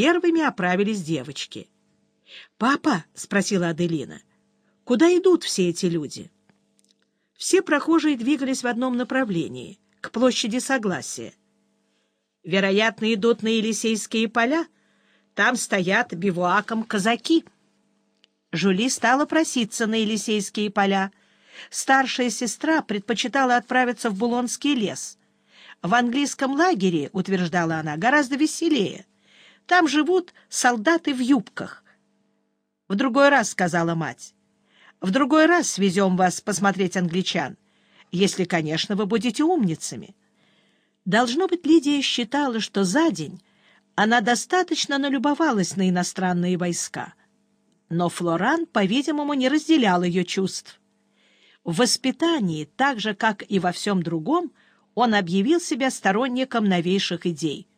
первыми оправились девочки. «Папа», — спросила Аделина, — «куда идут все эти люди?» Все прохожие двигались в одном направлении, к площади Согласия. Вероятно, идут на Елисейские поля. Там стоят бивуаком казаки. Жули стала проситься на Елисейские поля. Старшая сестра предпочитала отправиться в Булонский лес. В английском лагере, утверждала она, гораздо веселее. Там живут солдаты в юбках. В другой раз, сказала мать, в другой раз свезем вас посмотреть англичан, если, конечно, вы будете умницами. Должно быть, Лидия считала, что за день она достаточно налюбовалась на иностранные войска. Но Флоран, по-видимому, не разделял ее чувств. В воспитании, так же, как и во всем другом, он объявил себя сторонником новейших идей.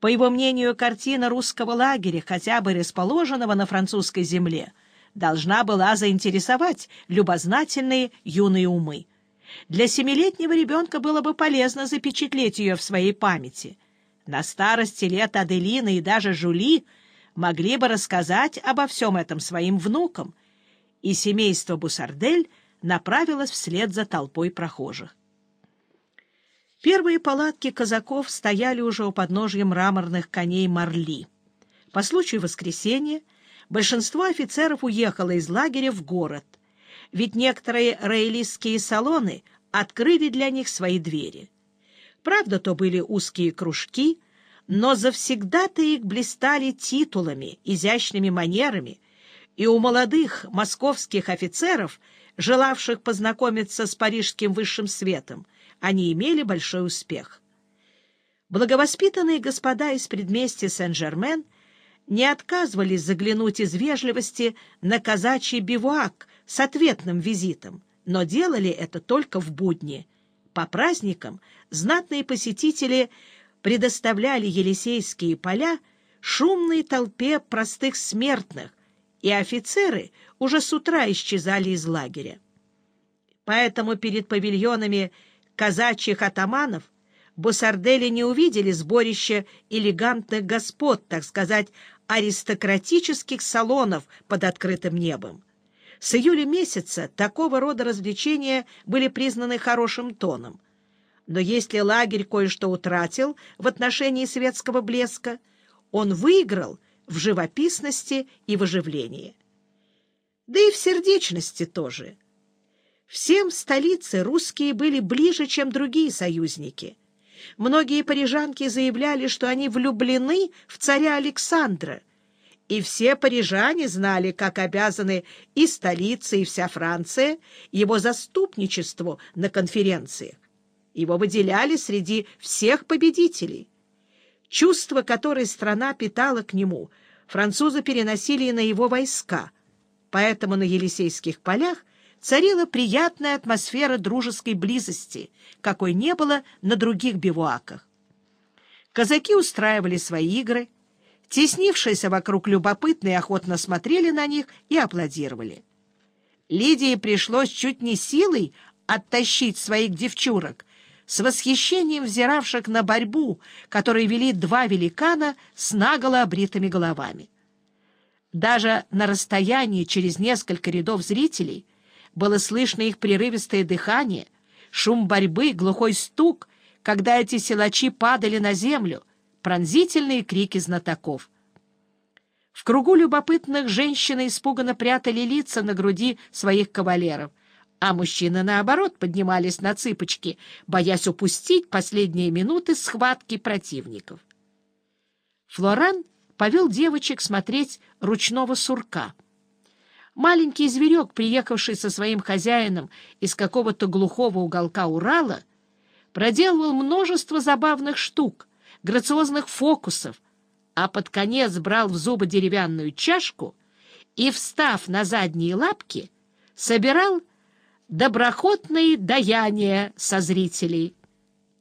По его мнению, картина русского лагеря, хотя бы расположенного на французской земле, должна была заинтересовать любознательные юные умы. Для семилетнего ребенка было бы полезно запечатлеть ее в своей памяти. На старости лет Аделина и даже Жули могли бы рассказать обо всем этом своим внукам, и семейство Бусардель направилось вслед за толпой прохожих. Первые палатки казаков стояли уже у подножья мраморных коней Марли. По случаю воскресенья большинство офицеров уехало из лагеря в город, ведь некоторые роялистские салоны открыли для них свои двери. Правда, то были узкие кружки, но завсегда-то их блистали титулами, изящными манерами, и у молодых московских офицеров, желавших познакомиться с парижским высшим светом, они имели большой успех. Благовоспитанные господа из предместья Сен-Жермен не отказывались заглянуть из вежливости на казачий бивуак с ответным визитом, но делали это только в будни. По праздникам знатные посетители предоставляли Елисейские поля шумной толпе простых смертных, и офицеры уже с утра исчезали из лагеря. Поэтому перед павильонами казачьих атаманов Бусардели не увидели сборище элегантных господ, так сказать, аристократических салонов под открытым небом. С июля месяца такого рода развлечения были признаны хорошим тоном. Но если лагерь кое-что утратил в отношении светского блеска, он выиграл в живописности и в оживлении. Да и в сердечности тоже – Всем столице русские были ближе, чем другие союзники. Многие парижанки заявляли, что они влюблены в царя Александра, и все парижане знали, как обязаны и столица, и вся Франция его заступничеству на конференциях. Его выделяли среди всех победителей. Чувство, которое страна питала к нему, французы переносили и на его войска, поэтому на Елисейских полях царила приятная атмосфера дружеской близости, какой не было на других бивуаках. Казаки устраивали свои игры, теснившиеся вокруг любопытные охотно смотрели на них и аплодировали. Лидии пришлось чуть не силой оттащить своих девчурок, с восхищением взиравших на борьбу, которой вели два великана с наголо обритыми головами. Даже на расстоянии через несколько рядов зрителей — было слышно их прерывистое дыхание, шум борьбы, глухой стук, когда эти силачи падали на землю, пронзительные крики знатоков. В кругу любопытных женщины испуганно прятали лица на груди своих кавалеров, а мужчины, наоборот, поднимались на цыпочки, боясь упустить последние минуты схватки противников. Флоран повел девочек смотреть ручного сурка — Маленький зверек, приехавший со своим хозяином из какого-то глухого уголка Урала, проделывал множество забавных штук, грациозных фокусов, а под конец брал в зубы деревянную чашку и, встав на задние лапки, собирал доброхотные даяния со зрителей.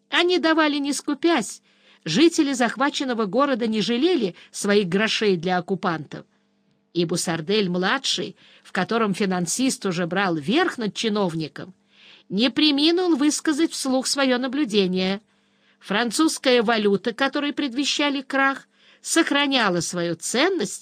Они давали не скупясь, жители захваченного города не жалели своих грошей для оккупантов — и Бусардель-младший, в котором финансист уже брал верх над чиновником, не приминул высказать вслух свое наблюдение. Французская валюта, которой предвещали крах, сохраняла свою ценность